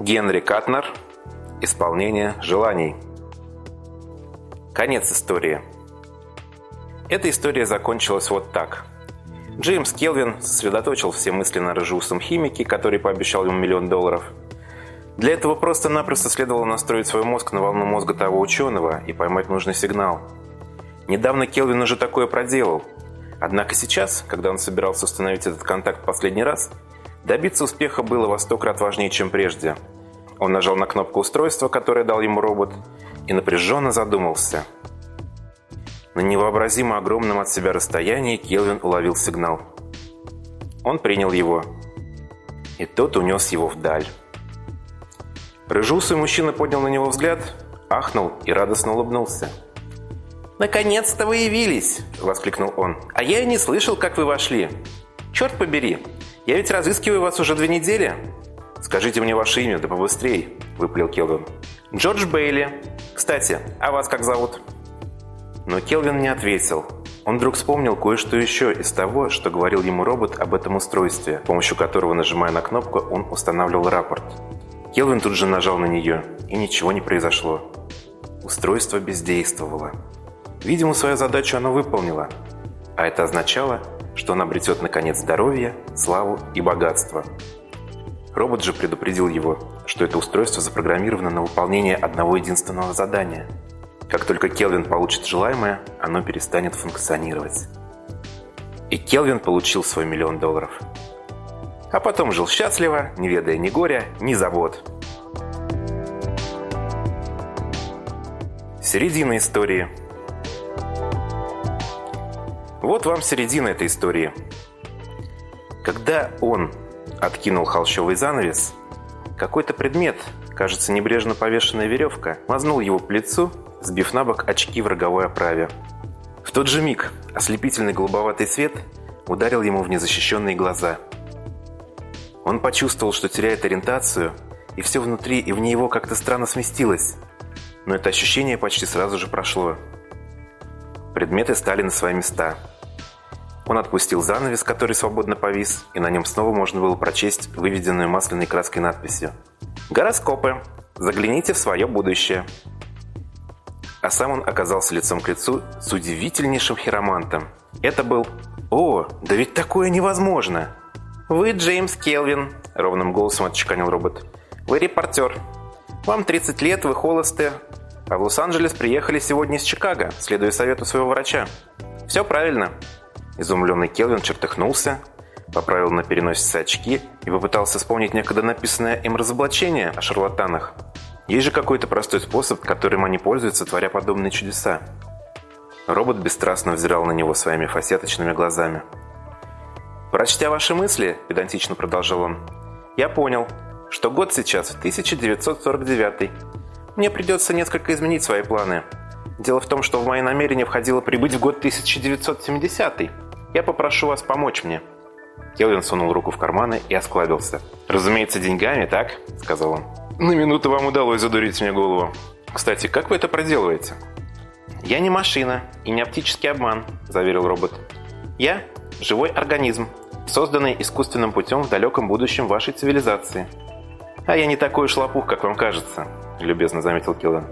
Генри Катнер. Исполнение желаний. Конец истории. Эта история закончилась вот так. Джеймс Келвин сосредоточил все мысли на рыжеусом химике, который пообещал ему миллион долларов. Для этого просто-напросто следовало настроить свой мозг на волну мозга того ученого и поймать нужный сигнал. Недавно Келвин уже такое проделал. Однако сейчас, когда он собирался установить этот контакт последний раз, добиться успеха было во сто крат важнее, чем прежде. Он нажал на кнопку устройства, которое дал ему робот, и напряженно задумался. На невообразимо огромном от себя расстоянии Келвин уловил сигнал. Он принял его. И тот унес его вдаль. Рыжусый мужчина поднял на него взгляд, ахнул и радостно улыбнулся. «Наконец-то вы явились!» – воскликнул он. «А я и не слышал, как вы вошли. Черт побери, я ведь разыскиваю вас уже две недели!» «Скажите мне ваше имя, да побыстрей!» – выплел Келвин. «Джордж Бейли. Кстати, а вас как зовут?» Но Келвин не ответил. Он вдруг вспомнил кое-что еще из того, что говорил ему робот об этом устройстве, с помощью которого, нажимая на кнопку, он устанавливал рапорт. Келвин тут же нажал на нее, и ничего не произошло. Устройство бездействовало. Видимо, свою задачу оно выполнило. А это означало, что он обретет, наконец, здоровье, славу и богатство. Робот же предупредил его, что это устройство запрограммировано на выполнение одного единственного задания. Как только Келвин получит желаемое, оно перестанет функционировать. И Келвин получил свой миллион долларов – а потом жил счастливо, не ведая ни горя, ни забот. Середина истории. Вот вам середина этой истории. Когда он откинул холщовый занавес, какой-то предмет, кажется, небрежно повешенная веревка, мазнул его по лицу, сбив на бок очки в роговой оправе. В тот же миг ослепительный голубоватый свет ударил ему в незащищенные глаза – он почувствовал, что теряет ориентацию, и все внутри и вне его как-то странно сместилось. Но это ощущение почти сразу же прошло. Предметы стали на свои места. Он отпустил занавес, который свободно повис, и на нем снова можно было прочесть выведенную масляной краской надписью. «Гороскопы. Загляните в свое будущее». А сам он оказался лицом к лицу с удивительнейшим хиромантом. Это был «О, да ведь такое невозможно!» «Вы Джеймс Келвин», — ровным голосом отчеканил робот. «Вы репортер. Вам 30 лет, вы холосты, а в Лос-Анджелес приехали сегодня из Чикаго, следуя совету своего врача. Все правильно». Изумленный Келвин чертыхнулся, поправил на переносице очки и попытался вспомнить некогда написанное им разоблачение о шарлатанах. Есть же какой-то простой способ, которым они пользуются, творя подобные чудеса. Робот бесстрастно взирал на него своими фасеточными глазами. «Прочтя ваши мысли», – педантично продолжил он, – «я понял, что год сейчас 1949. Мне придется несколько изменить свои планы. Дело в том, что в мои намерения входило прибыть в год 1970. Я попрошу вас помочь мне». Келвин сунул руку в карманы и осклабился. «Разумеется, деньгами, так?» – сказал он. «На минуту вам удалось задурить мне голову. Кстати, как вы это проделываете?» «Я не машина и не оптический обман», – заверил робот. «Я – живой организм, созданный искусственным путем в далеком будущем вашей цивилизации. «А я не такой уж лопух, как вам кажется», – любезно заметил Киллан.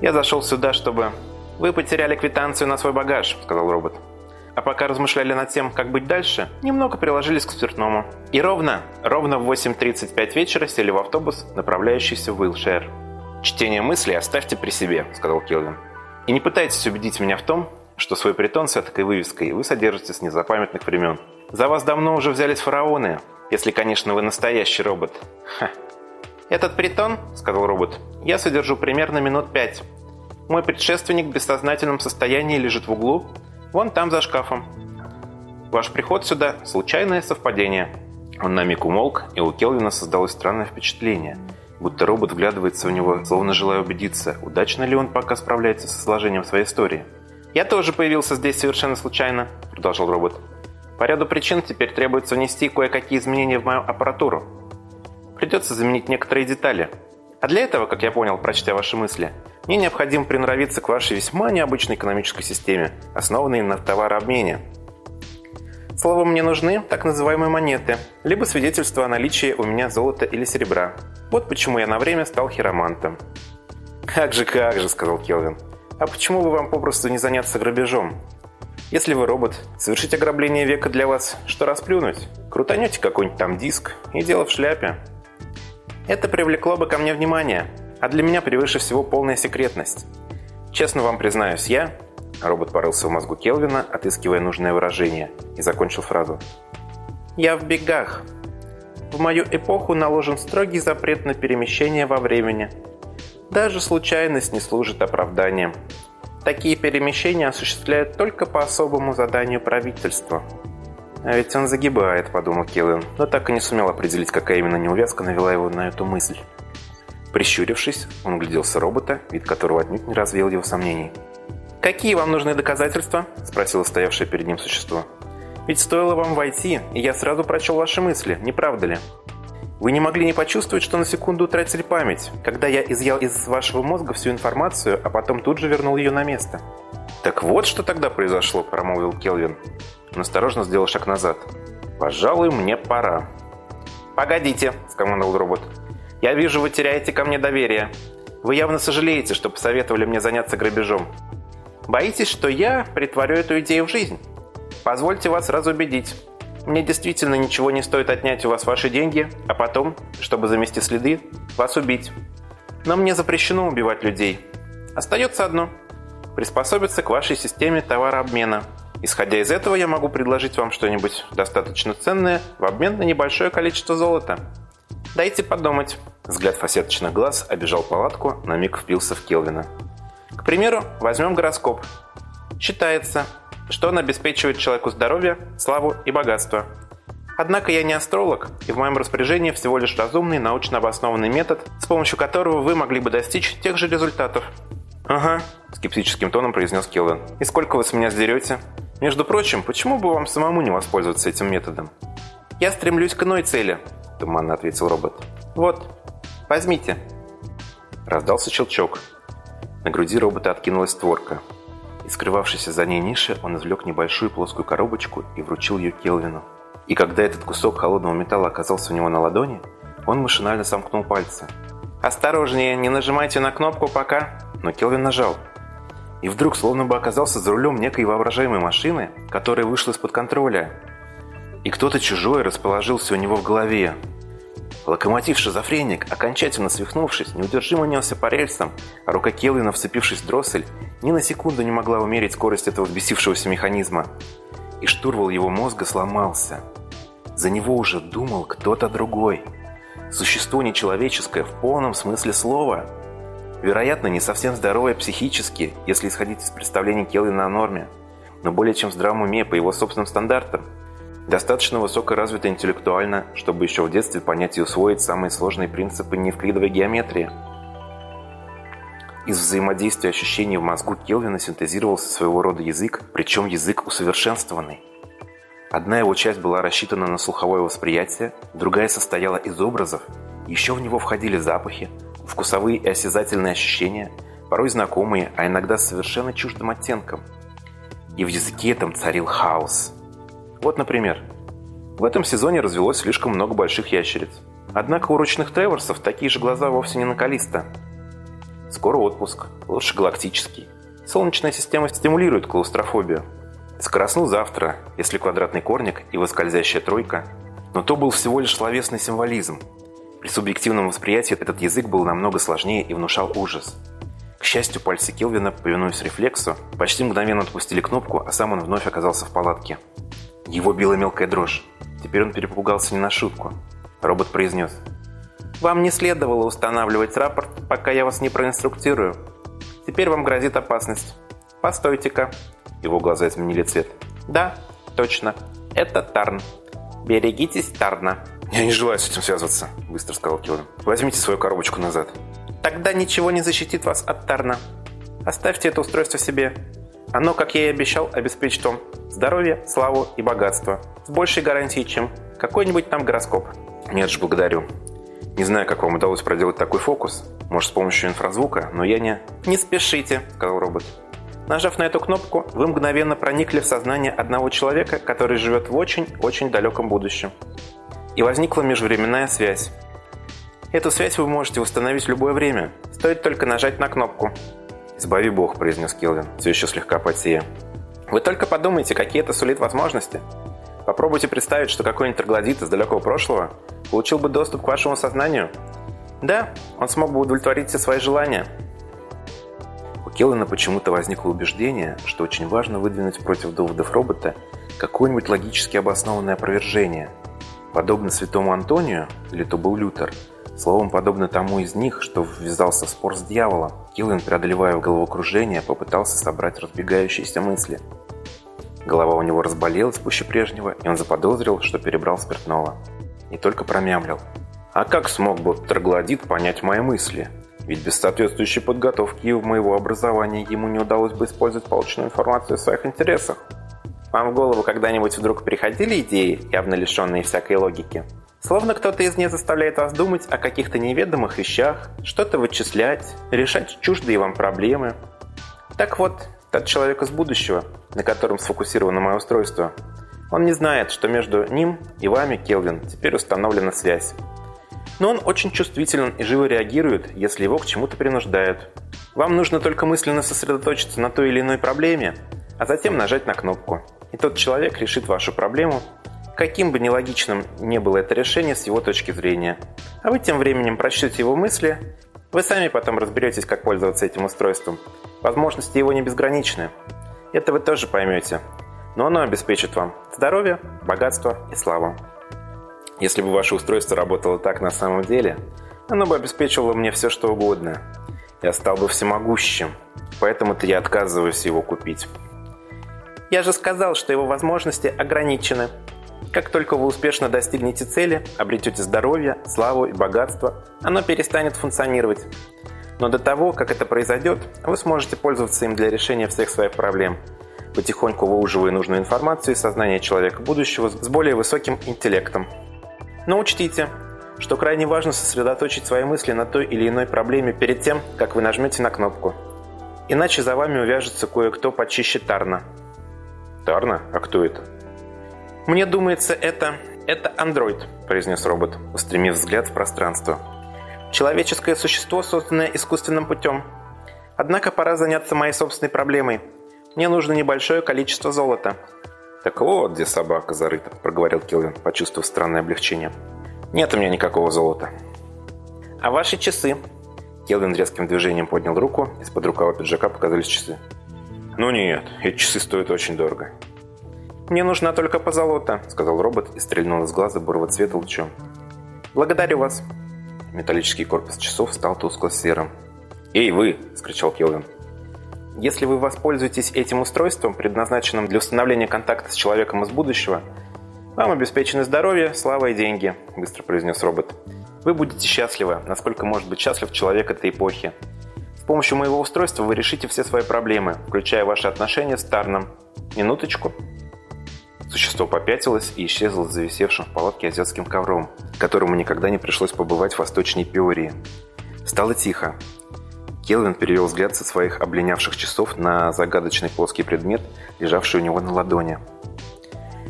«Я зашел сюда, чтобы...» «Вы потеряли квитанцию на свой багаж», – сказал робот. А пока размышляли над тем, как быть дальше, немного приложились к спиртному. И ровно, ровно в 8.35 вечера сели в автобус, направляющийся в Уилшер. «Чтение мыслей оставьте при себе», – сказал Келвин. «И не пытайтесь убедить меня в том, что свой притон с этой вывеской вы содержите с незапамятных времен. За вас давно уже взялись фараоны, если, конечно, вы настоящий робот. Ха. «Этот притон, — сказал робот, — я содержу примерно минут пять. Мой предшественник в бессознательном состоянии лежит в углу, вон там за шкафом. Ваш приход сюда — случайное совпадение». Он на миг умолк, и у Келвина создалось странное впечатление, будто робот вглядывается в него, словно желая убедиться, удачно ли он пока справляется со сложением своей истории. «Я тоже появился здесь совершенно случайно», — продолжал робот. По ряду причин теперь требуется внести кое-какие изменения в мою аппаратуру. Придется заменить некоторые детали. А для этого, как я понял, прочтя ваши мысли, мне необходимо приноровиться к вашей весьма необычной экономической системе, основанной на товарообмене. Словом, мне нужны так называемые монеты, либо свидетельство о наличии у меня золота или серебра. Вот почему я на время стал хиромантом». «Как же, как же», — сказал Келвин. «А почему бы вам попросту не заняться грабежом? Если вы робот, совершить ограбление века для вас, что расплюнуть? Крутанете какой-нибудь там диск, и дело в шляпе». Это привлекло бы ко мне внимание, а для меня превыше всего полная секретность. Честно вам признаюсь, я... Робот порылся в мозгу Келвина, отыскивая нужное выражение, и закончил фразу. «Я в бегах. В мою эпоху наложен строгий запрет на перемещение во времени. Даже случайность не служит оправданием. Такие перемещения осуществляют только по особому заданию правительства». «А ведь он загибает», — подумал Келвин, но так и не сумел определить, какая именно неувязка навела его на эту мысль. Прищурившись, он угляделся робота, вид которого отнюдь не развеял его сомнений. «Какие вам нужны доказательства?» – спросило стоявшее перед ним существо. «Ведь стоило вам войти, и я сразу прочел ваши мысли, не правда ли? Вы не могли не почувствовать, что на секунду утратили память, когда я изъял из вашего мозга всю информацию, а потом тут же вернул ее на место». «Так вот, что тогда произошло», – промолвил Келвин. Он осторожно сделал шаг назад. «Пожалуй, мне пора». «Погодите», – скомандовал робот. Я вижу, вы теряете ко мне доверие. Вы явно сожалеете, что посоветовали мне заняться грабежом. Боитесь, что я притворю эту идею в жизнь? Позвольте вас разубедить. Мне действительно ничего не стоит отнять у вас ваши деньги, а потом, чтобы замести следы, вас убить. Но мне запрещено убивать людей. Остается одно – приспособиться к вашей системе товарообмена. Исходя из этого, я могу предложить вам что-нибудь достаточно ценное в обмен на небольшое количество золота. Дайте подумать. Взгляд фасеточных глаз обижал палатку, на миг впился в Келвина. К примеру, возьмем гороскоп. Считается, что он обеспечивает человеку здоровье, славу и богатство. Однако я не астролог, и в моем распоряжении всего лишь разумный, научно обоснованный метод, с помощью которого вы могли бы достичь тех же результатов. «Ага», – скептическим тоном произнес Келвин. «И сколько вы с меня сдерете? Между прочим, почему бы вам самому не воспользоваться этим методом?» «Я стремлюсь к иной цели», – туманно ответил робот. «Вот, возьмите». Раздался щелчок. На груди робота откинулась створка. Из скрывавшейся за ней ниши он извлек небольшую плоскую коробочку и вручил ее Келвину. И когда этот кусок холодного металла оказался у него на ладони, он машинально сомкнул пальцы. «Осторожнее, не нажимайте на кнопку пока!» Но Келвин нажал. И вдруг словно бы оказался за рулем некой воображаемой машины, которая вышла из-под контроля и кто-то чужой расположился у него в голове. Локомотив-шизофреник, окончательно свихнувшись, неудержимо несся по рельсам, а рука Келвина, вцепившись в дроссель, ни на секунду не могла умерить скорость этого взбесившегося механизма. И штурвал его мозга сломался. За него уже думал кто-то другой. Существо нечеловеческое в полном смысле слова. Вероятно, не совсем здоровое психически, если исходить из представлений Келвина о норме, но более чем в здравом уме по его собственным стандартам – Достаточно высокоразвита интеллектуально, чтобы еще в детстве понять и усвоить самые сложные принципы неевклидовой геометрии. Из взаимодействия ощущений в мозгу Келвина синтезировался своего рода язык, причем язык усовершенствованный. Одна его часть была рассчитана на слуховое восприятие, другая состояла из образов, еще в него входили запахи, вкусовые и осязательные ощущения, порой знакомые, а иногда совершенно чуждым оттенком. И в языке этом царил хаос – вот, например, в этом сезоне развелось слишком много больших ящериц. Однако у ручных треворсов такие же глаза вовсе не на Калиста. Скоро отпуск, лучше галактический. Солнечная система стимулирует клаустрофобию. Скоростну завтра, если квадратный корник и воскользящая тройка. Но то был всего лишь словесный символизм. При субъективном восприятии этот язык был намного сложнее и внушал ужас. К счастью, пальцы Келвина, повинуясь рефлексу, почти мгновенно отпустили кнопку, а сам он вновь оказался в палатке. Его била мелкая дрожь. Теперь он перепугался не на шутку. Робот произнес. «Вам не следовало устанавливать рапорт, пока я вас не проинструктирую. Теперь вам грозит опасность. Постойте-ка». Его глаза изменили цвет. «Да, точно. Это Тарн. Берегитесь Тарна». «Я не желаю с этим связываться», — быстро сказал Килвин. «Возьмите свою коробочку назад». «Тогда ничего не защитит вас от Тарна. Оставьте это устройство себе. Оно, как я и обещал, обеспечит вам здоровье, славу и богатство. С большей гарантией, чем какой-нибудь там гороскоп. Нет же, благодарю. Не знаю, как вам удалось проделать такой фокус. Может, с помощью инфразвука, но я не... «Не спешите», — сказал робот. Нажав на эту кнопку, вы мгновенно проникли в сознание одного человека, который живет в очень-очень далеком будущем. И возникла межвременная связь. Эту связь вы можете установить в любое время. Стоит только нажать на кнопку. «Избави бог», – произнес Келвин, все еще слегка потея. «Вы только подумайте, какие это сулит возможности. Попробуйте представить, что какой-нибудь троглодит из далекого прошлого получил бы доступ к вашему сознанию. Да, он смог бы удовлетворить все свои желания». У Келлана почему-то возникло убеждение, что очень важно выдвинуть против доводов робота какое-нибудь логически обоснованное опровержение. Подобно святому Антонию, или то был Лютер – Словом, подобно тому из них, что ввязался в спор с дьяволом, Киллин, преодолевая головокружение, попытался собрать разбегающиеся мысли. Голова у него разболелась пуще прежнего, и он заподозрил, что перебрал спиртного. И только промямлил. «А как смог бы троглодит понять мои мысли? Ведь без соответствующей подготовки и моего образования ему не удалось бы использовать полученную информацию в своих интересах». Вам в голову когда-нибудь вдруг приходили идеи, явно лишенные всякой логики? Словно кто-то из них заставляет вас думать о каких-то неведомых вещах, что-то вычислять, решать чуждые вам проблемы. Так вот, тот человек из будущего, на котором сфокусировано мое устройство, он не знает, что между ним и вами, Келвин, теперь установлена связь. Но он очень чувствителен и живо реагирует, если его к чему-то принуждают. Вам нужно только мысленно сосредоточиться на той или иной проблеме, а затем нажать на кнопку. И тот человек решит вашу проблему каким бы нелогичным ни было это решение с его точки зрения. А вы тем временем прочтете его мысли, вы сами потом разберетесь, как пользоваться этим устройством. Возможности его не безграничны. Это вы тоже поймете. Но оно обеспечит вам здоровье, богатство и славу. Если бы ваше устройство работало так на самом деле, оно бы обеспечивало мне все, что угодно. Я стал бы всемогущим, поэтому-то я отказываюсь его купить. Я же сказал, что его возможности ограничены, как только вы успешно достигнете цели, обретете здоровье, славу и богатство, оно перестанет функционировать. Но до того, как это произойдет, вы сможете пользоваться им для решения всех своих проблем, потихоньку выуживая нужную информацию из сознания человека будущего с более высоким интеллектом. Но учтите, что крайне важно сосредоточить свои мысли на той или иной проблеме перед тем, как вы нажмете на кнопку. Иначе за вами увяжется кое-кто почище Тарна. Тарна? А кто это? «Мне думается, это... это андроид», – произнес робот, устремив взгляд в пространство. «Человеческое существо, созданное искусственным путем. Однако пора заняться моей собственной проблемой. Мне нужно небольшое количество золота». «Так вот, где собака зарыта», – проговорил Келвин, почувствовав странное облегчение. «Нет у меня никакого золота». «А ваши часы?» Келвин резким движением поднял руку, из-под рукава пиджака показались часы. «Ну нет, эти часы стоят очень дорого. «Мне нужна только позолота», — сказал робот и стрельнул из глаза бурого цвета лучом. «Благодарю вас». Металлический корпус часов стал тускло-серым. «Эй, вы!» — скричал Келвин. «Если вы воспользуетесь этим устройством, предназначенным для установления контакта с человеком из будущего, вам обеспечены здоровье, слава и деньги», — быстро произнес робот. «Вы будете счастливы, насколько может быть счастлив человек этой эпохи. Помощью моего устройства вы решите все свои проблемы, включая ваши отношения с Тарном. Минуточку». Существо попятилось и исчезло за зависевшим в палатке азиатским ковром, которому никогда не пришлось побывать в восточной Пиории. Стало тихо. Келвин перевел взгляд со своих обленявших часов на загадочный плоский предмет, лежавший у него на ладони.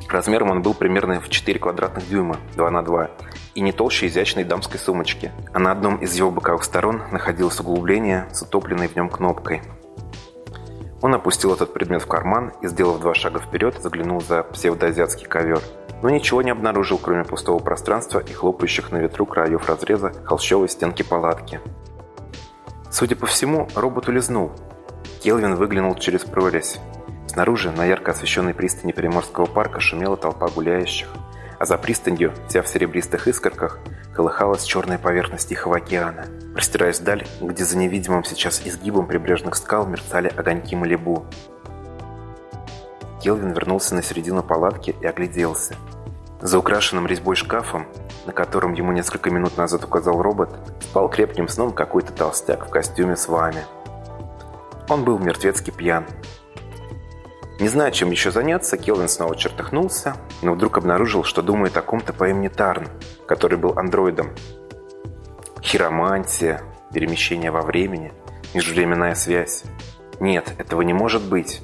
Размером он был примерно в 4 квадратных дюйма, 2 на 2, и не толще изящной дамской сумочки, а на одном из его боковых сторон находилось углубление с утопленной в нем кнопкой – он опустил этот предмет в карман и, сделав два шага вперед, заглянул за псевдоазиатский ковер. Но ничего не обнаружил, кроме пустого пространства и хлопающих на ветру краев разреза холщовой стенки палатки. Судя по всему, робот улизнул. Келвин выглянул через прорезь. Снаружи, на ярко освещенной пристани Приморского парка, шумела толпа гуляющих, а за пристанью, вся в серебристых искорках, колыхалась черная поверхность Тихого океана, простираясь вдаль, где за невидимым сейчас изгибом прибрежных скал мерцали огоньки Малибу. Келвин вернулся на середину палатки и огляделся. За украшенным резьбой шкафом, на котором ему несколько минут назад указал робот, спал крепким сном какой-то толстяк в костюме с вами. Он был мертвецки пьян. Не зная, чем еще заняться, Келвин снова чертыхнулся, но вдруг обнаружил, что думает о ком-то по имени Тарн, который был андроидом. Хиромантия, перемещение во времени, межвременная связь. Нет, этого не может быть.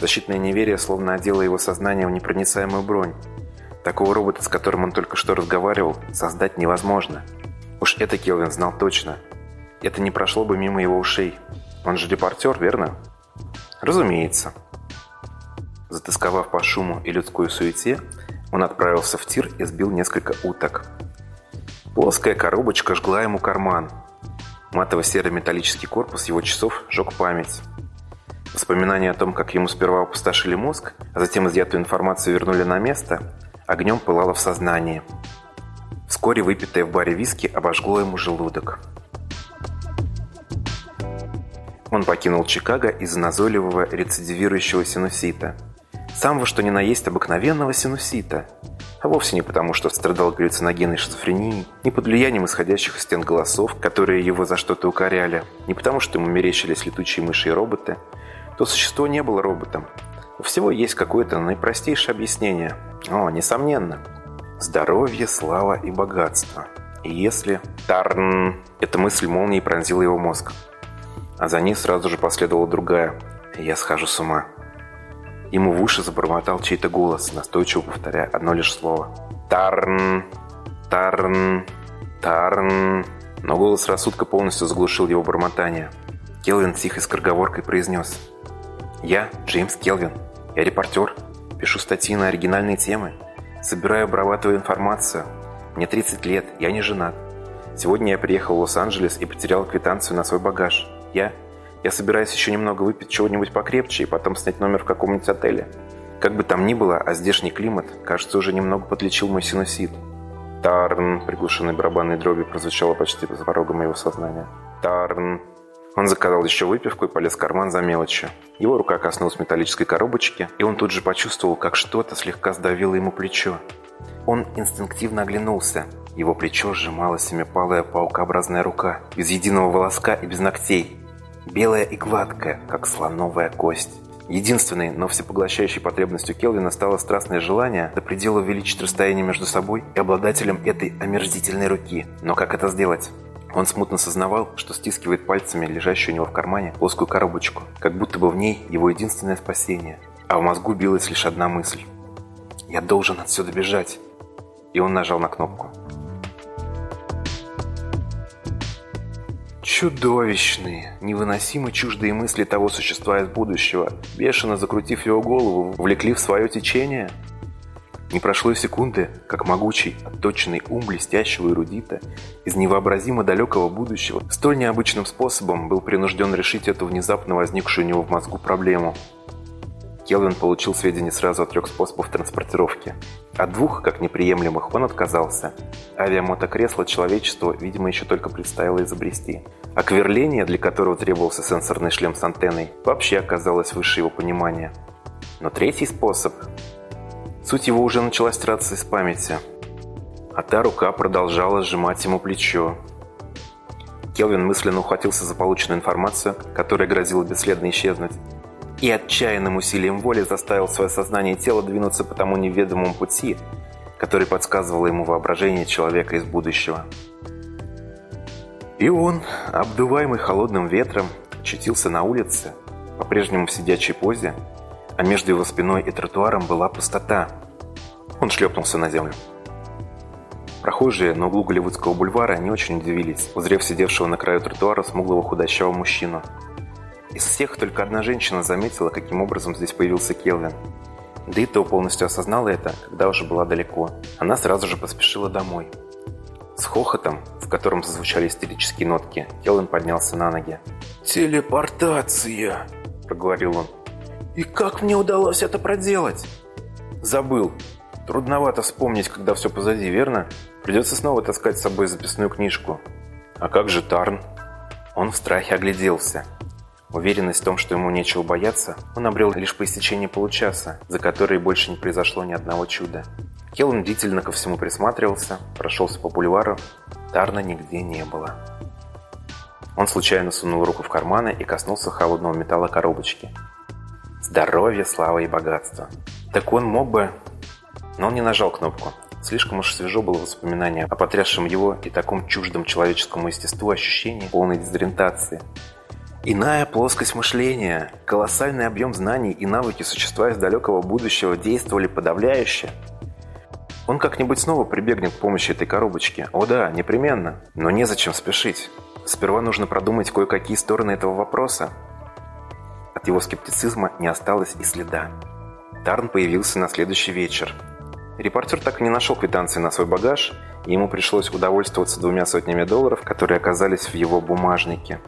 Защитное неверие словно одело его сознание в непроницаемую бронь. Такого робота, с которым он только что разговаривал, создать невозможно. Уж это Келвин знал точно. Это не прошло бы мимо его ушей. Он же репортер, верно? Разумеется. Затасковав по шуму и людской суете, он отправился в тир и сбил несколько уток. Плоская коробочка жгла ему карман. Матово-серый металлический корпус его часов жег память. Воспоминания о том, как ему сперва опустошили мозг, а затем изъятую информацию вернули на место, огнем пылало в сознании. Вскоре выпитое в баре виски обожгло ему желудок. Он покинул Чикаго из-за назойливого рецидивирующего синусита. Самого что ни на есть обыкновенного синусита. А вовсе не потому, что страдал галлюциногенной шизофренией, не под влиянием исходящих из стен голосов, которые его за что-то укоряли, не потому, что ему мерещились летучие мыши и роботы. То существо не было роботом. У всего есть какое-то наипростейшее объяснение. О, несомненно. Здоровье, слава и богатство. И если... Тарн! Эта мысль молнией пронзила его мозг. А за ней сразу же последовала другая. Я схожу с ума. Ему в уши забормотал чей-то голос, настойчиво повторяя одно лишь слово. «Тарн! Тарн! Тарн!» Но голос рассудка полностью заглушил его бормотание. Келвин тихой скороговоркой произнес. «Я Джеймс Келвин. Я репортер. Пишу статьи на оригинальные темы. Собираю обрабатываю информацию. Мне 30 лет, я не женат. Сегодня я приехал в Лос-Анджелес и потерял квитанцию на свой багаж. Я... Я собираюсь еще немного выпить чего-нибудь покрепче и потом снять номер в каком-нибудь отеле. Как бы там ни было, а здешний климат, кажется, уже немного подлечил мой синусит. Тарн, приглушенный барабанной дроби, прозвучало почти за порогом моего сознания. Тарн. Он заказал еще выпивку и полез в карман за мелочью. Его рука коснулась металлической коробочки, и он тут же почувствовал, как что-то слегка сдавило ему плечо. Он инстинктивно оглянулся. Его плечо сжимала семипалая паукообразная рука, без единого волоска и без ногтей. Белая и гладкая, как слоновая кость. Единственной, но всепоглощающей потребностью Келвина стало страстное желание до предела увеличить расстояние между собой и обладателем этой омерзительной руки. Но как это сделать? Он смутно сознавал, что стискивает пальцами лежащую у него в кармане плоскую коробочку, как будто бы в ней его единственное спасение. А в мозгу билась лишь одна мысль. «Я должен отсюда бежать!» И он нажал на кнопку. Чудовищные, невыносимо чуждые мысли того существа из будущего, бешено закрутив его голову, влекли в свое течение – не прошло и секунды, как могучий, отточенный ум блестящего эрудита из невообразимо далекого будущего столь необычным способом был принужден решить эту внезапно возникшую у него в мозгу проблему. Келвин получил сведения сразу о трех способах транспортировки. От двух, как неприемлемых, он отказался. Авиамотокресло человечеству, видимо, еще только предстояло изобрести. А кверление, для которого требовался сенсорный шлем с антенной, вообще оказалось выше его понимания. Но третий способ Суть его уже начала стираться из памяти. А та рука продолжала сжимать ему плечо. Келвин мысленно ухватился за полученную информацию, которая грозила бесследно исчезнуть, и отчаянным усилием воли заставил свое сознание и тело двинуться по тому неведомому пути, который подсказывало ему воображение человека из будущего. И он, обдуваемый холодным ветром, очутился на улице, по-прежнему в сидячей позе, а между его спиной и тротуаром была пустота. Он шлепнулся на землю. Прохожие на углу Голливудского бульвара не очень удивились, узрев сидевшего на краю тротуара смуглого худощавого мужчину. Из всех только одна женщина заметила, каким образом здесь появился Келвин. Да и то полностью осознала это, когда уже была далеко. Она сразу же поспешила домой. С хохотом, в котором зазвучали истерические нотки, Келвин поднялся на ноги. «Телепортация!» – проговорил он. И как мне удалось это проделать? Забыл. Трудновато вспомнить, когда все позади, верно? Придется снова таскать с собой записную книжку. А как же Тарн? Он в страхе огляделся. Уверенность в том, что ему нечего бояться, он обрел лишь по истечении получаса, за которые больше не произошло ни одного чуда. Келлен бдительно ко всему присматривался, прошелся по бульвару. Тарна нигде не было. Он случайно сунул руку в карманы и коснулся холодного металла коробочки. Здоровье, слава и богатство. Так он мог бы... Но он не нажал кнопку. Слишком уж свежо было воспоминание о потрясшем его и таком чуждом человеческому естеству ощущении полной дезориентации. Иная плоскость мышления, колоссальный объем знаний и навыки существа из далекого будущего действовали подавляюще. Он как-нибудь снова прибегнет к помощи этой коробочки. О да, непременно. Но незачем спешить. Сперва нужно продумать кое-какие стороны этого вопроса. От его скептицизма не осталось и следа. Тарн появился на следующий вечер. Репортер так и не нашел квитанции на свой багаж, и ему пришлось удовольствоваться двумя сотнями долларов, которые оказались в его бумажнике.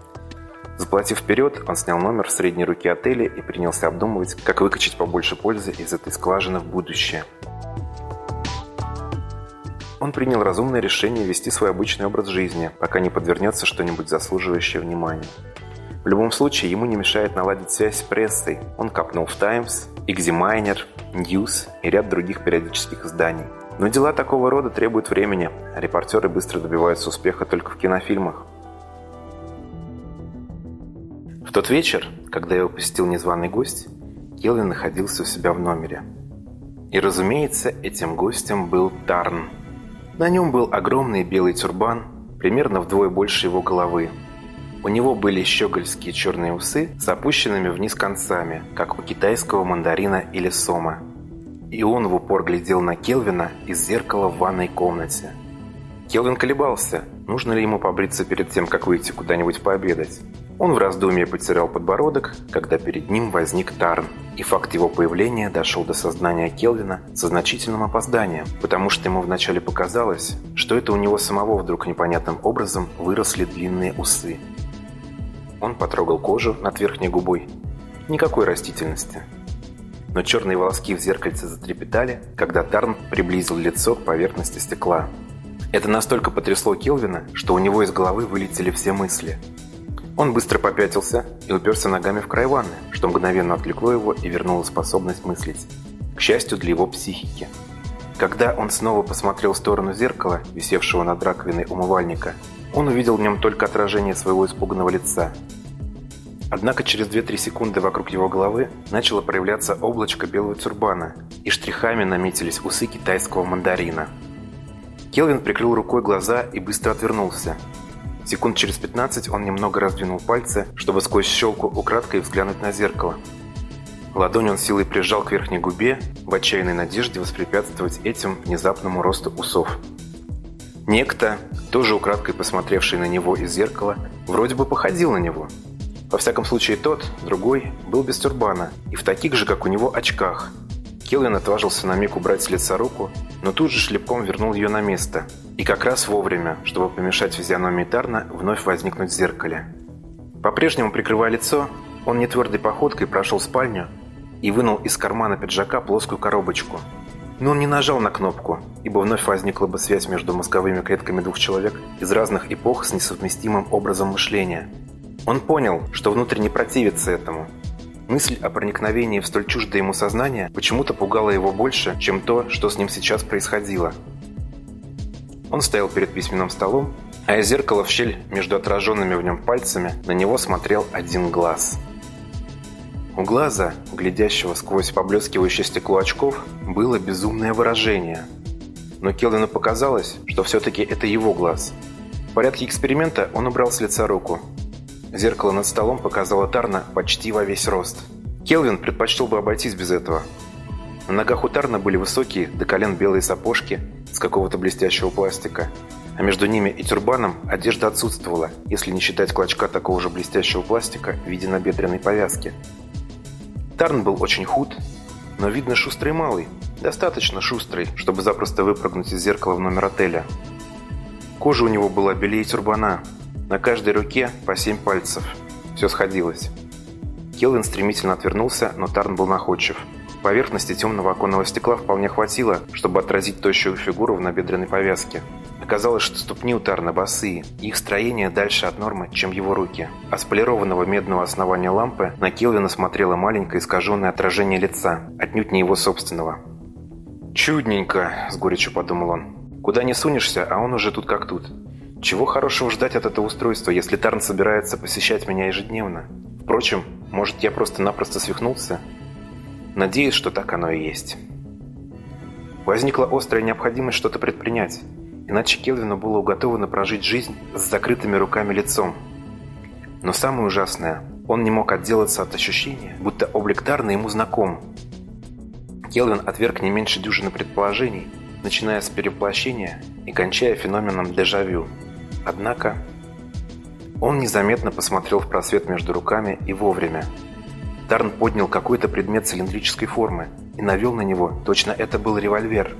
Заплатив вперед, он снял номер в средней руке отеля и принялся обдумывать, как выкачать побольше пользы из этой скважины в будущее. Он принял разумное решение вести свой обычный образ жизни, пока не подвернется что-нибудь заслуживающее внимания. В любом случае, ему не мешает наладить связь с прессой. Он копнул в «Таймс», «Экзимайнер», «Ньюс» и ряд других периодических изданий. Но дела такого рода требуют времени, репортеры быстро добиваются успеха только в кинофильмах. В тот вечер, когда его посетил незваный гость, Келвин находился у себя в номере. И, разумеется, этим гостем был Тарн – на нем был огромный белый тюрбан, примерно вдвое больше его головы. У него были щегольские черные усы с опущенными вниз концами, как у китайского мандарина или сома. И он в упор глядел на Келвина из зеркала в ванной комнате. Келвин колебался, нужно ли ему побриться перед тем, как выйти куда-нибудь пообедать. Он в раздумье потерял подбородок, когда перед ним возник Тарн, и факт его появления дошел до сознания Келвина со значительным опозданием, потому что ему вначале показалось, что это у него самого вдруг непонятным образом выросли длинные усы. Он потрогал кожу над верхней губой. Никакой растительности. Но черные волоски в зеркальце затрепетали, когда Тарн приблизил лицо к поверхности стекла. Это настолько потрясло Келвина, что у него из головы вылетели все мысли – он быстро попятился и уперся ногами в край ванны, что мгновенно отвлекло его и вернуло способность мыслить. К счастью для его психики. Когда он снова посмотрел в сторону зеркала, висевшего над раковиной умывальника, он увидел в нем только отражение своего испуганного лица. Однако через 2-3 секунды вокруг его головы начало проявляться облачко белого тюрбана, и штрихами наметились усы китайского мандарина. Келвин прикрыл рукой глаза и быстро отвернулся – Секунд через 15 он немного раздвинул пальцы, чтобы сквозь щелку украдкой взглянуть на зеркало. Ладонь он силой прижал к верхней губе, в отчаянной надежде воспрепятствовать этим внезапному росту усов. Некто, тоже украдкой посмотревший на него из зеркала, вроде бы походил на него. Во всяком случае тот, другой, был без тюрбана и в таких же, как у него, очках. Келвин отважился на миг убрать с лица руку, но тут же шлепком вернул ее на место – и как раз вовремя, чтобы помешать физиономии Тарна вновь возникнуть в зеркале. По-прежнему прикрывая лицо, он нетвердой походкой прошел в спальню и вынул из кармана пиджака плоскую коробочку. Но он не нажал на кнопку, ибо вновь возникла бы связь между мозговыми клетками двух человек из разных эпох с несовместимым образом мышления. Он понял, что внутренне противится этому. Мысль о проникновении в столь чуждое ему сознание почему-то пугала его больше, чем то, что с ним сейчас происходило – он стоял перед письменным столом, а из зеркала в щель между отраженными в нем пальцами на него смотрел один глаз. У глаза, глядящего сквозь поблескивающее стекло очков, было безумное выражение. Но Келвину показалось, что все-таки это его глаз. В порядке эксперимента он убрал с лица руку. Зеркало над столом показало Тарна почти во весь рост. Келвин предпочел бы обойтись без этого. На ногах у Тарна были высокие, до колен белые сапожки – с какого-то блестящего пластика, а между ними и тюрбаном одежда отсутствовала, если не считать клочка такого же блестящего пластика в виде набедренной повязки. Тарн был очень худ, но видно шустрый малый, достаточно шустрый, чтобы запросто выпрыгнуть из зеркала в номер отеля. Кожа у него была белее тюрбана, на каждой руке по семь пальцев. Все сходилось. Келвин стремительно отвернулся, но Тарн был находчив – Поверхности темного оконного стекла вполне хватило, чтобы отразить тощую фигуру в набедренной повязке. Оказалось, что ступни у Тарна босые, их строение дальше от нормы, чем его руки. А с полированного медного основания лампы на Келвина смотрело маленькое искаженное отражение лица, отнюдь не его собственного. «Чудненько», — с горечью подумал он. «Куда не сунешься, а он уже тут как тут. Чего хорошего ждать от этого устройства, если Тарн собирается посещать меня ежедневно? Впрочем, может, я просто-напросто свихнулся?» Надеюсь, что так оно и есть. Возникла острая необходимость что-то предпринять, иначе Келвину было уготовано прожить жизнь с закрытыми руками лицом. Но самое ужасное, он не мог отделаться от ощущения, будто облик Тарна ему знаком. Келвин отверг не меньше дюжины предположений, начиная с перевоплощения и кончая феноменом дежавю. Однако он незаметно посмотрел в просвет между руками и вовремя. Тарн поднял какой-то предмет цилиндрической формы и навел на него, точно это был револьвер.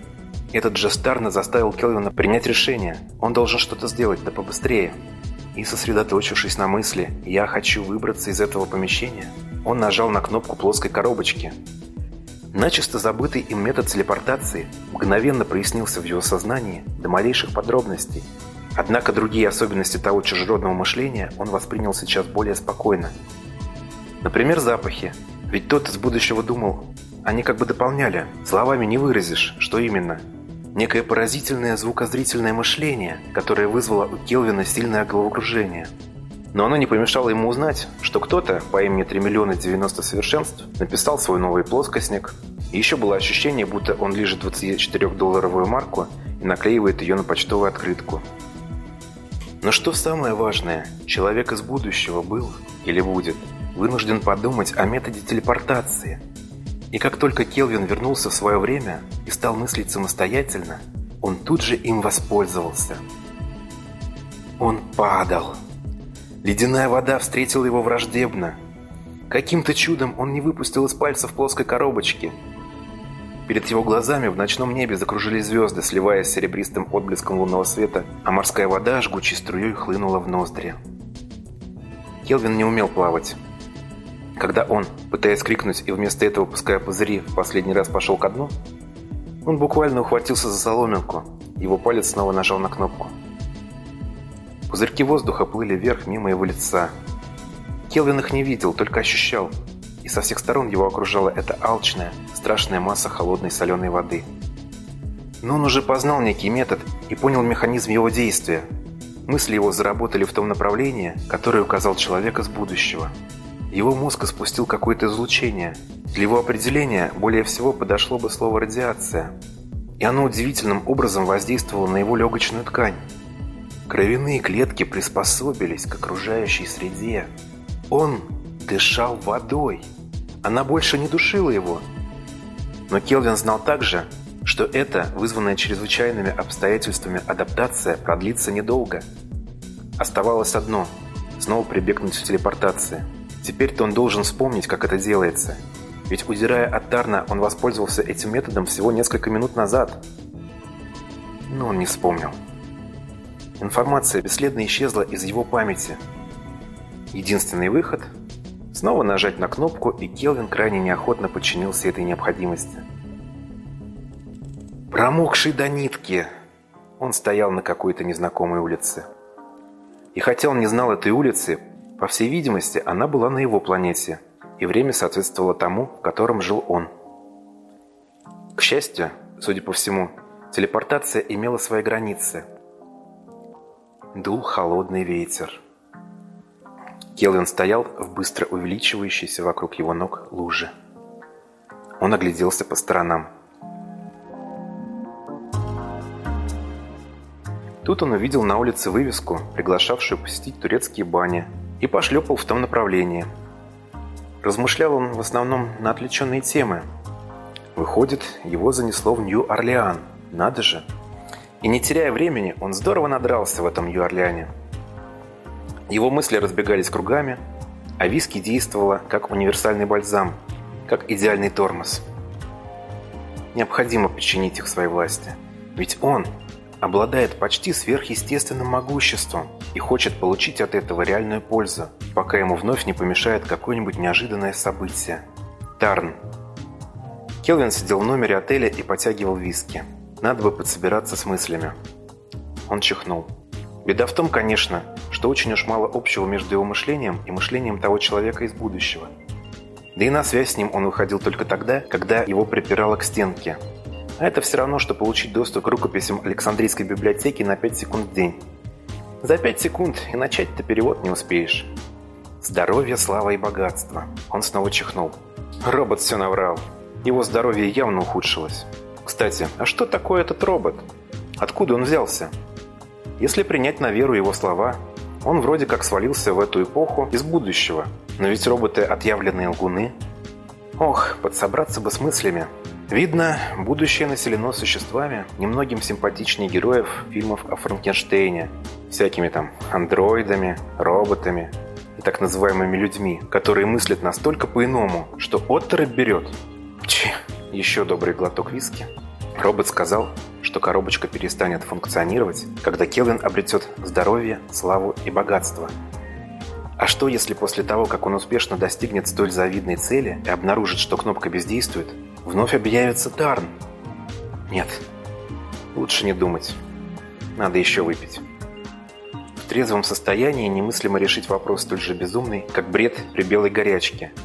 Этот жест Тарна заставил Келвина принять решение. Он должен что-то сделать, да побыстрее. И сосредоточившись на мысли «я хочу выбраться из этого помещения», он нажал на кнопку плоской коробочки. Начисто забытый им метод телепортации мгновенно прояснился в его сознании до малейших подробностей. Однако другие особенности того чужеродного мышления он воспринял сейчас более спокойно. Например, запахи. Ведь тот из будущего думал, они как бы дополняли, словами не выразишь, что именно. Некое поразительное звукозрительное мышление, которое вызвало у Келвина сильное головокружение. Но оно не помешало ему узнать, что кто-то по имени 3 миллиона 90 совершенств написал свой новый плоскостник. И еще было ощущение, будто он лежит 24-долларовую марку и наклеивает ее на почтовую открытку. Но что самое важное, человек из будущего был или будет вынужден подумать о методе телепортации. И как только Келвин вернулся в свое время и стал мыслить самостоятельно, он тут же им воспользовался. Он падал. Ледяная вода встретила его враждебно. Каким-то чудом он не выпустил из пальцев плоской коробочки. Перед его глазами в ночном небе закружились звезды, сливаясь с серебристым отблеском лунного света, а морская вода жгучей струей хлынула в ноздри. Келвин не умел плавать. Когда он, пытаясь крикнуть и вместо этого пуская пузыри, в последний раз пошел ко дну, он буквально ухватился за соломинку, его палец снова нажал на кнопку. Пузырьки воздуха плыли вверх мимо его лица. Келвин их не видел, только ощущал. И со всех сторон его окружала эта алчная, страшная масса холодной соленой воды. Но он уже познал некий метод и понял механизм его действия. Мысли его заработали в том направлении, которое указал человек из будущего. Его мозг испустил какое-то излучение. Для его определения более всего подошло бы слово «радиация». И оно удивительным образом воздействовало на его легочную ткань. Кровяные клетки приспособились к окружающей среде. Он дышал водой. Она больше не душила его. Но Келвин знал также, что это, вызванная чрезвычайными обстоятельствами адаптация, продлится недолго. Оставалось одно – снова прибегнуть к телепортации. Теперь-то он должен вспомнить, как это делается. Ведь, удирая от Тарна, он воспользовался этим методом всего несколько минут назад. Но он не вспомнил. Информация бесследно исчезла из его памяти. Единственный выход – снова нажать на кнопку, и Келвин крайне неохотно подчинился этой необходимости. Промокший до нитки, он стоял на какой-то незнакомой улице. И хотя он не знал этой улицы, по всей видимости, она была на его планете, и время соответствовало тому, в котором жил он. К счастью, судя по всему, телепортация имела свои границы – Дул холодный ветер. Келвин стоял в быстро увеличивающейся вокруг его ног луже. Он огляделся по сторонам. Тут он увидел на улице вывеску, приглашавшую посетить турецкие бани, и пошлепал в том направлении. Размышлял он в основном на отвлеченные темы. Выходит, его занесло в Нью-Орлеан. Надо же! И не теряя времени, он здорово надрался в этом Нью-Орлеане. Его мысли разбегались кругами, а виски действовала как универсальный бальзам, как идеальный тормоз. Необходимо подчинить их своей власти. Ведь он обладает почти сверхъестественным могуществом и хочет получить от этого реальную пользу, пока ему вновь не помешает какое-нибудь неожиданное событие. Тарн. Келвин сидел в номере отеля и потягивал виски. Надо бы подсобираться с мыслями. Он чихнул. Беда в том, конечно, что очень уж мало общего между его мышлением и мышлением того человека из будущего. Да и на связь с ним он выходил только тогда, когда его припирало к стенке. Это все равно, что получить доступ к рукописям Александрийской библиотеки на 5 секунд в день. За 5 секунд и начать-то перевод не успеешь. Здоровье, слава и богатство. Он снова чихнул. Робот все наврал. Его здоровье явно ухудшилось. Кстати, а что такое этот робот? Откуда он взялся? Если принять на веру его слова, он вроде как свалился в эту эпоху из будущего. Но ведь роботы – отъявленные лгуны. Ох, подсобраться бы с мыслями. Видно, будущее населено существами, немногим симпатичнее героев фильмов о Франкенштейне, всякими там андроидами, роботами и так называемыми людьми, которые мыслят настолько по-иному, что отторопь берет. Чи, еще добрый глоток виски. Робот сказал, что коробочка перестанет функционировать, когда Келвин обретет здоровье, славу и богатство. А что, если после того, как он успешно достигнет столь завидной цели и обнаружит, что кнопка бездействует, вновь объявится Тарн? Нет, лучше не думать. Надо еще выпить. В трезвом состоянии немыслимо решить вопрос столь же безумный, как бред при белой горячке –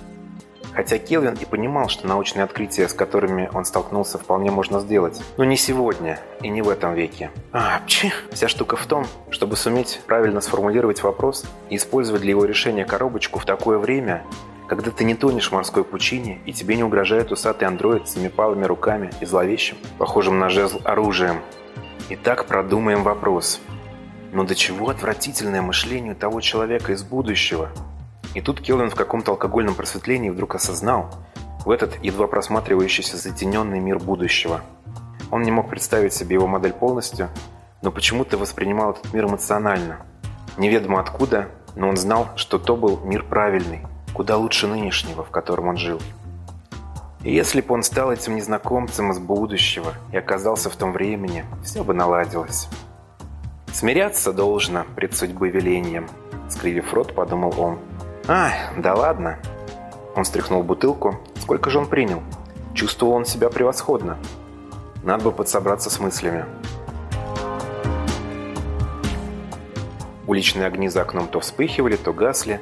Хотя Келвин и понимал, что научные открытия, с которыми он столкнулся, вполне можно сделать. Но не сегодня и не в этом веке. А, пчи. Вся штука в том, чтобы суметь правильно сформулировать вопрос и использовать для его решения коробочку в такое время, когда ты не тонешь в морской пучине, и тебе не угрожает усатый андроид с семипалыми руками и зловещим, похожим на жезл оружием. Итак, продумаем вопрос. Но до чего отвратительное мышление того человека из будущего – и тут Келвин в каком-то алкогольном просветлении вдруг осознал в этот едва просматривающийся затененный мир будущего. Он не мог представить себе его модель полностью, но почему-то воспринимал этот мир эмоционально. Неведомо откуда, но он знал, что то был мир правильный, куда лучше нынешнего, в котором он жил. И если бы он стал этим незнакомцем из будущего и оказался в том времени, все бы наладилось. «Смиряться должно пред судьбой велением», — скривив рот, подумал он. «А, да ладно». Он стряхнул бутылку. Сколько же он принял? Чувствовал он себя превосходно. Надо бы подсобраться с мыслями. Уличные огни за окном то вспыхивали, то гасли.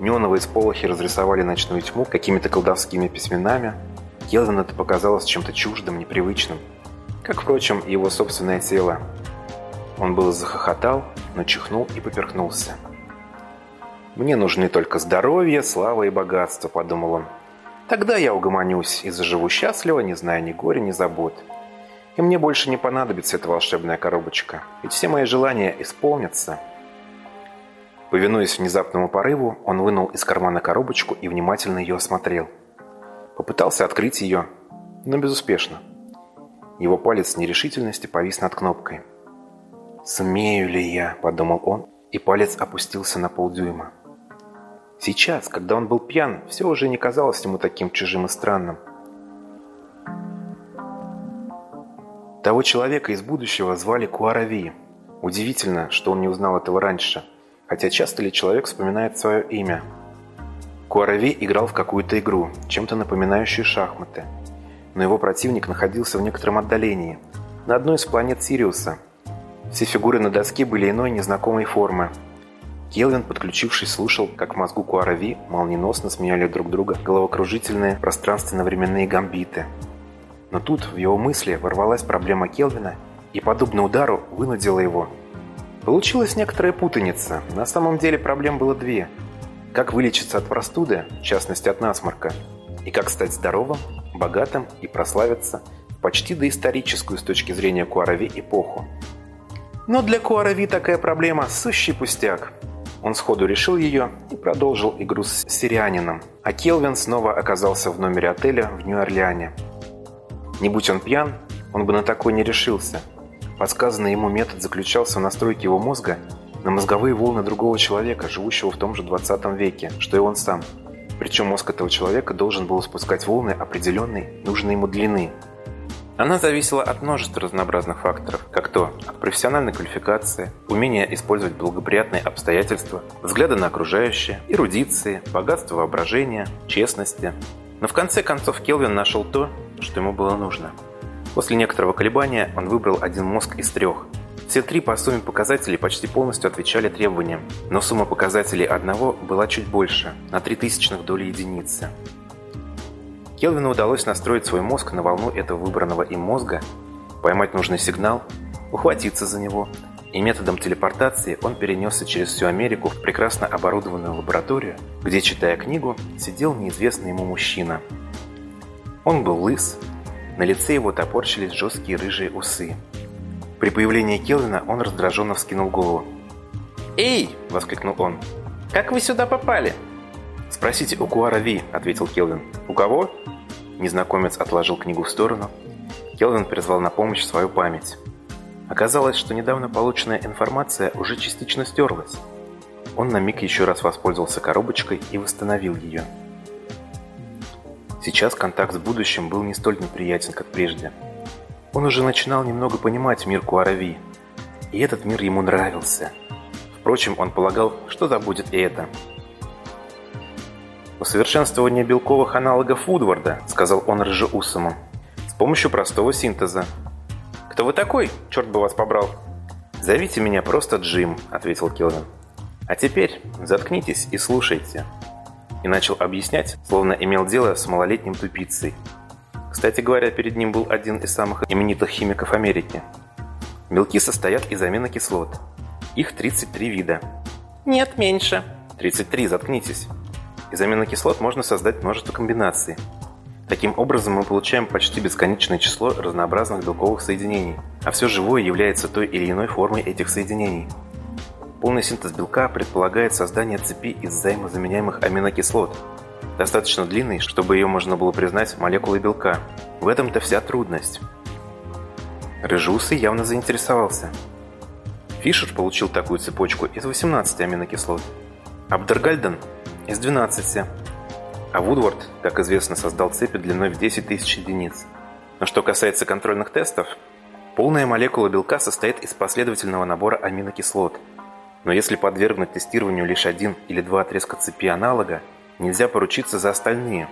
Неоновые сполохи разрисовали ночную тьму какими-то колдовскими письменами. Келвин это показалось чем-то чуждым, непривычным. Как, впрочем, его собственное тело. Он было захохотал, но чихнул и поперхнулся. «Мне нужны только здоровье, слава и богатство», — подумал он. «Тогда я угомонюсь и заживу счастливо, не зная ни горя, ни забот. И мне больше не понадобится эта волшебная коробочка, ведь все мои желания исполнятся». Повинуясь внезапному порыву, он вынул из кармана коробочку и внимательно ее осмотрел. Попытался открыть ее, но безуспешно. Его палец нерешительности повис над кнопкой. «Сумею ли я?» – подумал он, и палец опустился на полдюйма. Сейчас, когда он был пьян, все уже не казалось ему таким чужим и странным. Того человека из будущего звали Куарави. Удивительно, что он не узнал этого раньше, хотя часто ли человек вспоминает свое имя. Куарави играл в какую-то игру, чем-то напоминающую шахматы. Но его противник находился в некотором отдалении, на одной из планет Сириуса. Все фигуры на доске были иной незнакомой формы – Келвин, подключившись, слушал, как в мозгу Куарави молниеносно сменяли друг друга головокружительные пространственно-временные гамбиты. Но тут в его мысли ворвалась проблема Келвина и, подобно удару, вынудила его. Получилась некоторая путаница. На самом деле проблем было две. Как вылечиться от простуды, в частности от насморка, и как стать здоровым, богатым и прославиться в почти доисторическую с точки зрения Куарави эпоху. Но для Куарави такая проблема – сущий пустяк. Он сходу решил ее и продолжил игру с сирианином. А Келвин снова оказался в номере отеля в Нью-Орлеане. Не будь он пьян, он бы на такой не решился. Подсказанный ему метод заключался в настройке его мозга на мозговые волны другого человека, живущего в том же 20 веке, что и он сам. Причем мозг этого человека должен был спускать волны определенной, нужной ему длины – она зависела от множества разнообразных факторов, как то от профессиональной квалификации, умения использовать благоприятные обстоятельства, взгляда на окружающее, эрудиции, богатства воображения, честности. Но в конце концов Келвин нашел то, что ему было нужно. После некоторого колебания он выбрал один мозг из трех. Все три по сумме показателей почти полностью отвечали требованиям, но сумма показателей одного была чуть больше, на три тысячных доли единицы. Келвину удалось настроить свой мозг на волну этого выбранного им мозга, поймать нужный сигнал, ухватиться за него, и методом телепортации он перенесся через всю Америку в прекрасно оборудованную лабораторию, где, читая книгу, сидел неизвестный ему мужчина. Он был лыс, на лице его топорщились жесткие рыжие усы. При появлении Келвина он раздраженно вскинул голову. «Эй!» – воскликнул он. «Как вы сюда попали?» «Спросите у Куара Ви», — ответил Келвин. «У кого?» Незнакомец отложил книгу в сторону. Келвин призвал на помощь свою память. Оказалось, что недавно полученная информация уже частично стерлась. Он на миг еще раз воспользовался коробочкой и восстановил ее. Сейчас контакт с будущим был не столь неприятен, как прежде. Он уже начинал немного понимать мир Куарави. И этот мир ему нравился. Впрочем, он полагал, что забудет и это. «Усовершенствование белковых аналогов Вудварда», — сказал он рыжеусому, — «с помощью простого синтеза». «Кто вы такой? Черт бы вас побрал!» «Зовите меня просто Джим», — ответил Келвин. «А теперь заткнитесь и слушайте» и начал объяснять, словно имел дело с малолетним тупицей. Кстати говоря, перед ним был один из самых именитых химиков Америки. Белки состоят из аминокислот. Их 33 вида. Нет, меньше. 33, заткнитесь. Из аминокислот можно создать множество комбинаций. Таким образом, мы получаем почти бесконечное число разнообразных белковых соединений, а все живое является той или иной формой этих соединений – Полный синтез белка предполагает создание цепи из взаимозаменяемых аминокислот, достаточно длинной, чтобы ее можно было признать молекулой белка. В этом-то вся трудность. Рыжеусый явно заинтересовался. Фишер получил такую цепочку из 18 аминокислот, Абдергальден – из 12, а Вудвард, как известно, создал цепи длиной в 10 тысяч единиц. Но что касается контрольных тестов, полная молекула белка состоит из последовательного набора аминокислот – но если подвергнуть тестированию лишь один или два отрезка цепи аналога, нельзя поручиться за остальные.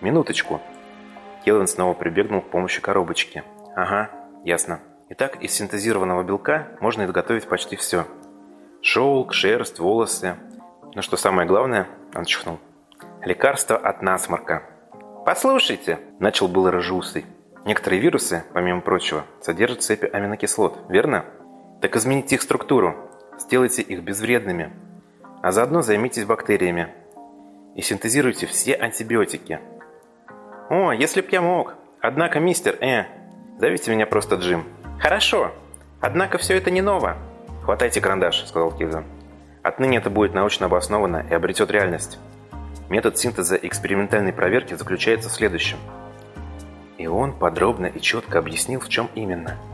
Минуточку. Келвин снова прибегнул к помощи коробочки. Ага, ясно. Итак, из синтезированного белка можно изготовить почти все. Шелк, шерсть, волосы. Но что самое главное, он чихнул. Лекарство от насморка. «Послушайте», – начал был рыжеусый. Некоторые вирусы, помимо прочего, содержат цепи аминокислот, верно? Так измените их структуру, Сделайте их безвредными, а заодно займитесь бактериями. И синтезируйте все антибиотики. О, если б я мог. Однако, мистер, э, зовите меня просто Джим. Хорошо. Однако все это не ново. Хватайте карандаш, сказал Кивзан. Отныне это будет научно обосновано и обретет реальность. Метод синтеза экспериментальной проверки заключается в следующем. И он подробно и четко объяснил, в чем именно –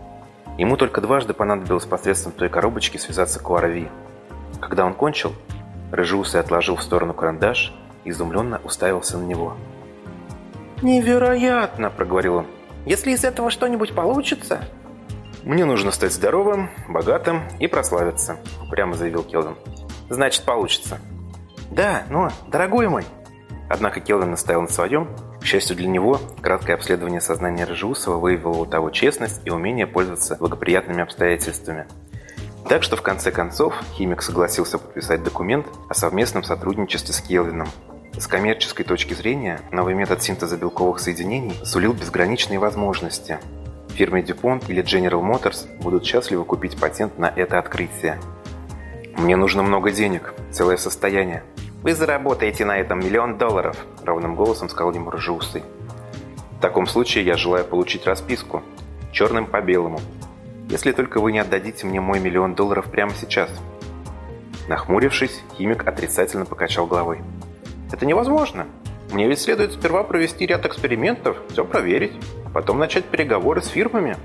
Ему только дважды понадобилось посредством той коробочки связаться к Уарави. Когда он кончил, Рыжеусый отложил в сторону карандаш и изумленно уставился на него. «Невероятно!» – проговорил он. «Если из этого что-нибудь получится...» «Мне нужно стать здоровым, богатым и прославиться», – прямо заявил Келвин. «Значит, получится». «Да, но, дорогой мой...» Однако Келвин настоял на своем к счастью для него, краткое обследование сознания Рыжеусова выявило у того честность и умение пользоваться благоприятными обстоятельствами. Так что в конце концов химик согласился подписать документ о совместном сотрудничестве с Келвином. С коммерческой точки зрения, новый метод синтеза белковых соединений сулил безграничные возможности. Фирмы DuPont или General Motors будут счастливы купить патент на это открытие. «Мне нужно много денег, целое состояние», вы заработаете на этом миллион долларов», – ровным голосом сказал ему рыжеусый. «В таком случае я желаю получить расписку. Черным по белому. Если только вы не отдадите мне мой миллион долларов прямо сейчас». Нахмурившись, химик отрицательно покачал головой. «Это невозможно. Мне ведь следует сперва провести ряд экспериментов, все проверить, потом начать переговоры с фирмами.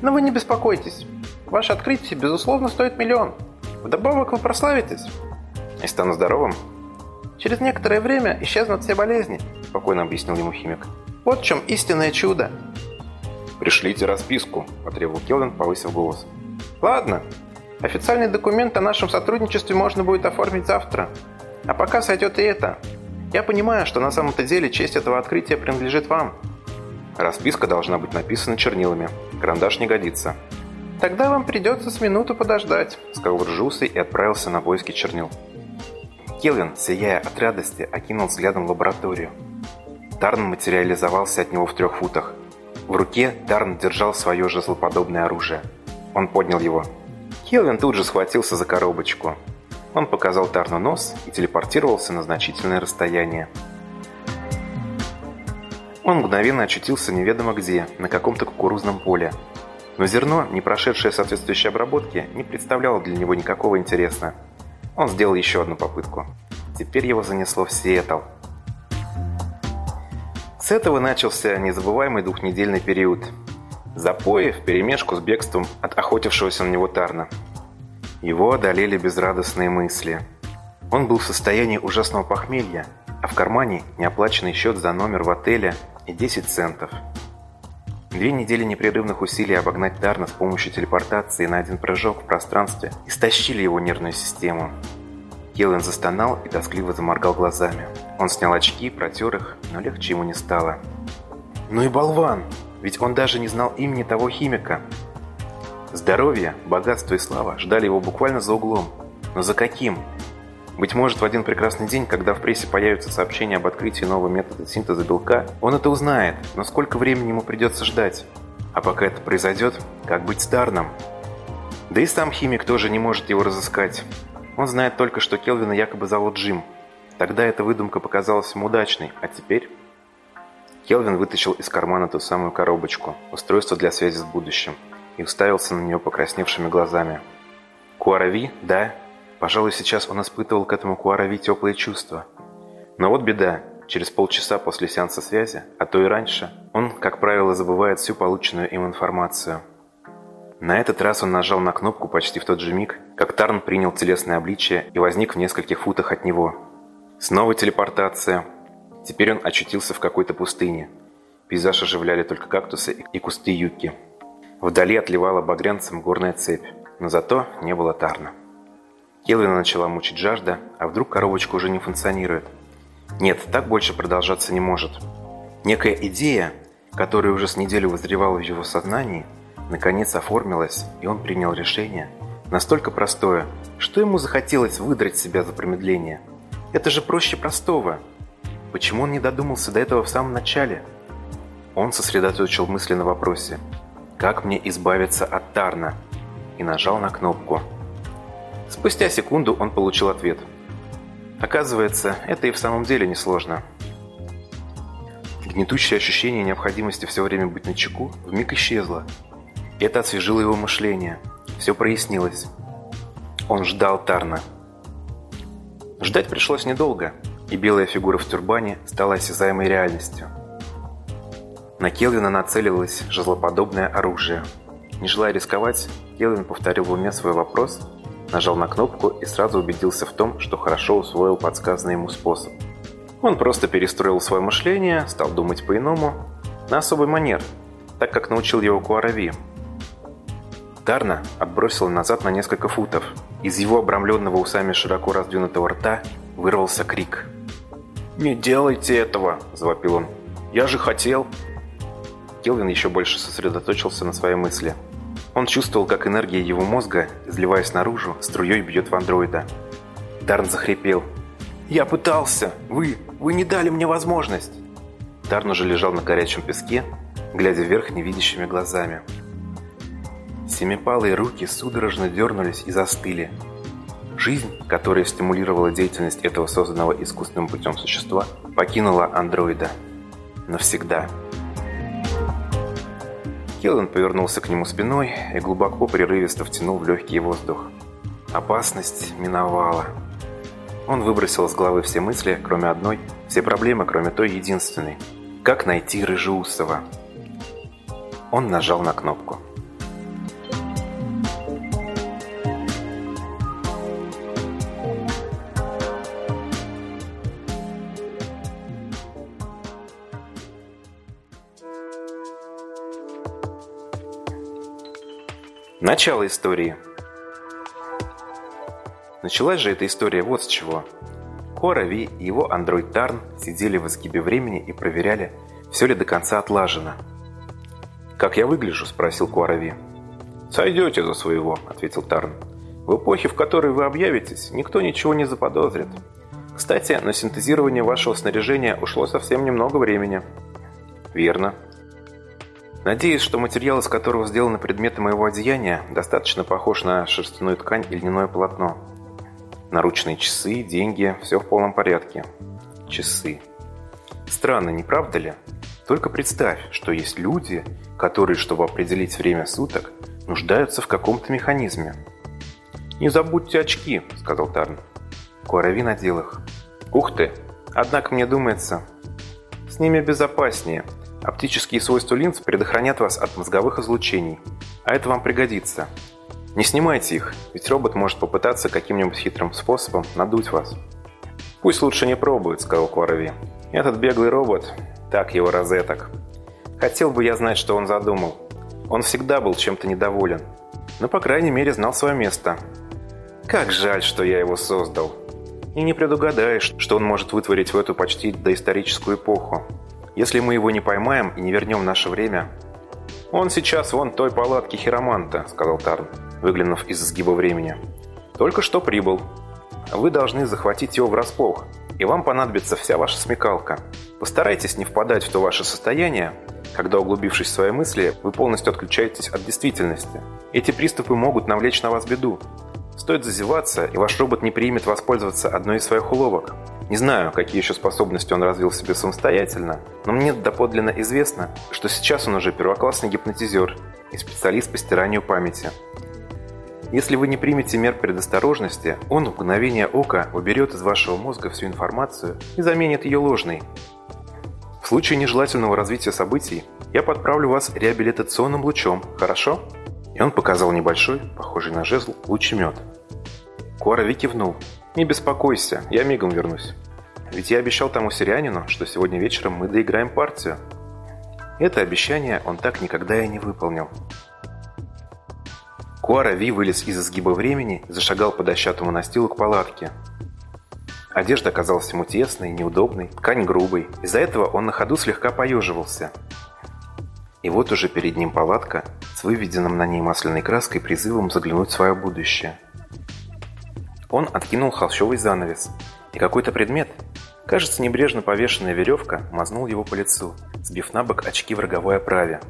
Но вы не беспокойтесь. Ваше открытие, безусловно, стоит миллион. Вдобавок вы прославитесь». «И стану здоровым?» Через некоторое время исчезнут все болезни», – спокойно объяснил ему химик. «Вот в чем истинное чудо». «Пришлите расписку», – потребовал Келвин, повысив голос. «Ладно. Официальный документ о нашем сотрудничестве можно будет оформить завтра. А пока сойдет и это. Я понимаю, что на самом-то деле честь этого открытия принадлежит вам». «Расписка должна быть написана чернилами. Карандаш не годится». «Тогда вам придется с минуту подождать», — сказал Ржусый и отправился на поиски чернил. Келвин, сияя от радости, окинул взглядом лабораторию. Дарн материализовался от него в трех футах. В руке Дарн держал свое же злоподобное оружие. Он поднял его. Келвин тут же схватился за коробочку. Он показал Тарну нос и телепортировался на значительное расстояние. Он мгновенно очутился неведомо где, на каком-то кукурузном поле. Но зерно, не прошедшее соответствующей обработки, не представляло для него никакого интереса. Он сделал еще одну попытку. Теперь его занесло в Сиэтл. С этого начался незабываемый двухнедельный период. Запои вперемешку с бегством от охотившегося на него Тарна. Его одолели безрадостные мысли. Он был в состоянии ужасного похмелья, а в кармане неоплаченный счет за номер в отеле и 10 центов. Две недели непрерывных усилий обогнать Тарна с помощью телепортации на один прыжок в пространстве истощили его нервную систему. Келлен застонал и тоскливо заморгал глазами. Он снял очки, протер их, но легче ему не стало. «Ну и болван! Ведь он даже не знал имени того химика!» Здоровье, богатство и слава ждали его буквально за углом. Но за каким? Быть может, в один прекрасный день, когда в прессе появятся сообщения об открытии нового метода синтеза белка, он это узнает, но сколько времени ему придется ждать? А пока это произойдет, как быть с Тарном? Да и сам химик тоже не может его разыскать. Он знает только, что Келвина якобы зовут Джим. Тогда эта выдумка показалась ему удачной, а теперь... Келвин вытащил из кармана ту самую коробочку, устройство для связи с будущим, и уставился на нее покрасневшими глазами. «Куарави, да?» Пожалуй, сейчас он испытывал к этому Куарави теплые чувства. Но вот беда. Через полчаса после сеанса связи, а то и раньше, он, как правило, забывает всю полученную им информацию – на этот раз он нажал на кнопку почти в тот же миг, как Тарн принял телесное обличие и возник в нескольких футах от него. Снова телепортация. Теперь он очутился в какой-то пустыне. Пейзаж оживляли только кактусы и кусты юки. Вдали отливала багрянцем горная цепь, но зато не было Тарна. Келвина начала мучить жажда, а вдруг коробочка уже не функционирует. Нет, так больше продолжаться не может. Некая идея, которая уже с неделю возревала в его сознании – наконец оформилось, и он принял решение, настолько простое, что ему захотелось выдрать себя за промедление. Это же проще простого. Почему он не додумался до этого в самом начале? Он сосредоточил мысли на вопросе «Как мне избавиться от Тарна?» и нажал на кнопку. Спустя секунду он получил ответ. Оказывается, это и в самом деле несложно. Гнетущее ощущение необходимости все время быть начеку вмиг исчезло, это освежило его мышление. Все прояснилось. Он ждал Тарна. Ждать пришлось недолго, и белая фигура в тюрбане стала осязаемой реальностью. На Келвина нацелилось жезлоподобное оружие. Не желая рисковать, Келвин повторил в уме свой вопрос, нажал на кнопку и сразу убедился в том, что хорошо усвоил подсказанный ему способ. Он просто перестроил свое мышление, стал думать по-иному, на особый манер, так как научил его Куарави – Дарна отбросила назад на несколько футов. Из его обрамленного усами широко раздвинутого рта вырвался крик. «Не делайте этого!» – завопил он. «Я же хотел!» Келвин еще больше сосредоточился на своей мысли. Он чувствовал, как энергия его мозга, изливаясь наружу, струей бьет в андроида. Дарн захрипел. «Я пытался! Вы! Вы не дали мне возможность!» Дарн уже лежал на горячем песке, глядя вверх невидящими глазами. Семипалые руки судорожно дернулись и застыли. Жизнь, которая стимулировала деятельность этого созданного искусственным путем существа, покинула андроида. Навсегда. Келлен повернулся к нему спиной и глубоко прерывисто втянул в легкий воздух. Опасность миновала. Он выбросил с головы все мысли, кроме одной, все проблемы, кроме той единственной. Как найти Рыжеусова? Он нажал на кнопку. Начало истории. Началась же эта история вот с чего. Кора Ви и его андроид Тарн сидели в изгибе времени и проверяли, все ли до конца отлажено. «Как я выгляжу?» – спросил Куарави. «Сойдете за своего», – ответил Тарн. «В эпохе, в которой вы объявитесь, никто ничего не заподозрит. Кстати, на синтезирование вашего снаряжения ушло совсем немного времени». «Верно», Надеюсь, что материал, из которого сделаны предметы моего одеяния, достаточно похож на шерстяную ткань и льняное полотно. Наручные часы, деньги – все в полном порядке. Часы. Странно, не правда ли? Только представь, что есть люди, которые, чтобы определить время суток, нуждаются в каком-то механизме. «Не забудьте очки», – сказал Тарн. Куарави надел их. «Ух ты! Однако мне думается...» С ними безопаснее. Оптические свойства линз предохранят вас от мозговых излучений. А это вам пригодится. Не снимайте их, ведь робот может попытаться каким-нибудь хитрым способом надуть вас. «Пусть лучше не пробует», — сказал Куарави. «Этот беглый робот, так его розеток. Хотел бы я знать, что он задумал. Он всегда был чем-то недоволен, но, по крайней мере, знал свое место. Как жаль, что я его создал. И не предугадаешь, что он может вытворить в эту почти доисторическую эпоху. Если мы его не поймаем и не вернем наше время... «Он сейчас вон той палатки хироманта», — сказал Тарн выглянув из сгиба времени. «Только что прибыл. Вы должны захватить его врасплох, и вам понадобится вся ваша смекалка. Постарайтесь не впадать в то ваше состояние, когда, углубившись в свои мысли, вы полностью отключаетесь от действительности. Эти приступы могут навлечь на вас беду. Стоит зазеваться, и ваш робот не примет воспользоваться одной из своих уловок. Не знаю, какие еще способности он развил в себе самостоятельно, но мне доподлинно известно, что сейчас он уже первоклассный гипнотизер и специалист по стиранию памяти. Если вы не примете мер предосторожности, он в мгновение ока уберет из вашего мозга всю информацию и заменит ее ложной. В случае нежелательного развития событий я подправлю вас реабилитационным лучом, хорошо? И он показал небольшой, похожий на жезл, лучемет. Куарави кивнул. «Не беспокойся, я мигом вернусь. Ведь я обещал тому сирянину, что сегодня вечером мы доиграем партию». Это обещание он так никогда и не выполнил. Куара Ви вылез из изгиба времени и зашагал по дощатому настилу к палатке. Одежда оказалась ему тесной, неудобной, ткань грубой. Из-за этого он на ходу слегка поеживался. И вот уже перед ним палатка с выведенным на ней масляной краской призывом заглянуть в свое будущее. Он откинул холщовый занавес, и какой-то предмет, кажется, небрежно повешенная веревка, мазнул его по лицу, сбив на бок очки в роговой оправе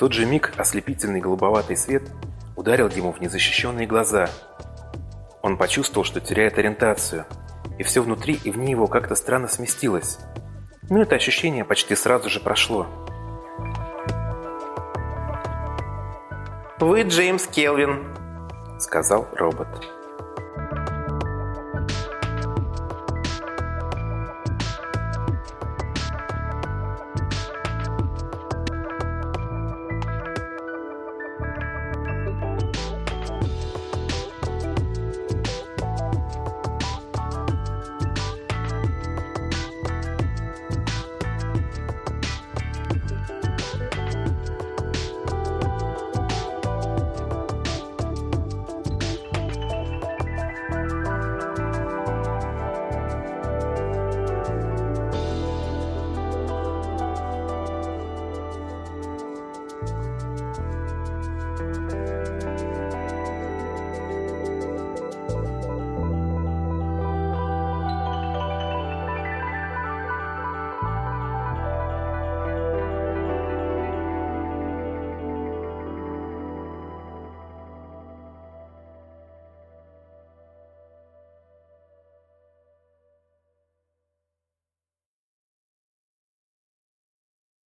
тот же миг ослепительный голубоватый свет ударил ему в незащищенные глаза. Он почувствовал, что теряет ориентацию, и все внутри и вне его как-то странно сместилось. Но это ощущение почти сразу же прошло. «Вы Джеймс Келвин», — сказал робот.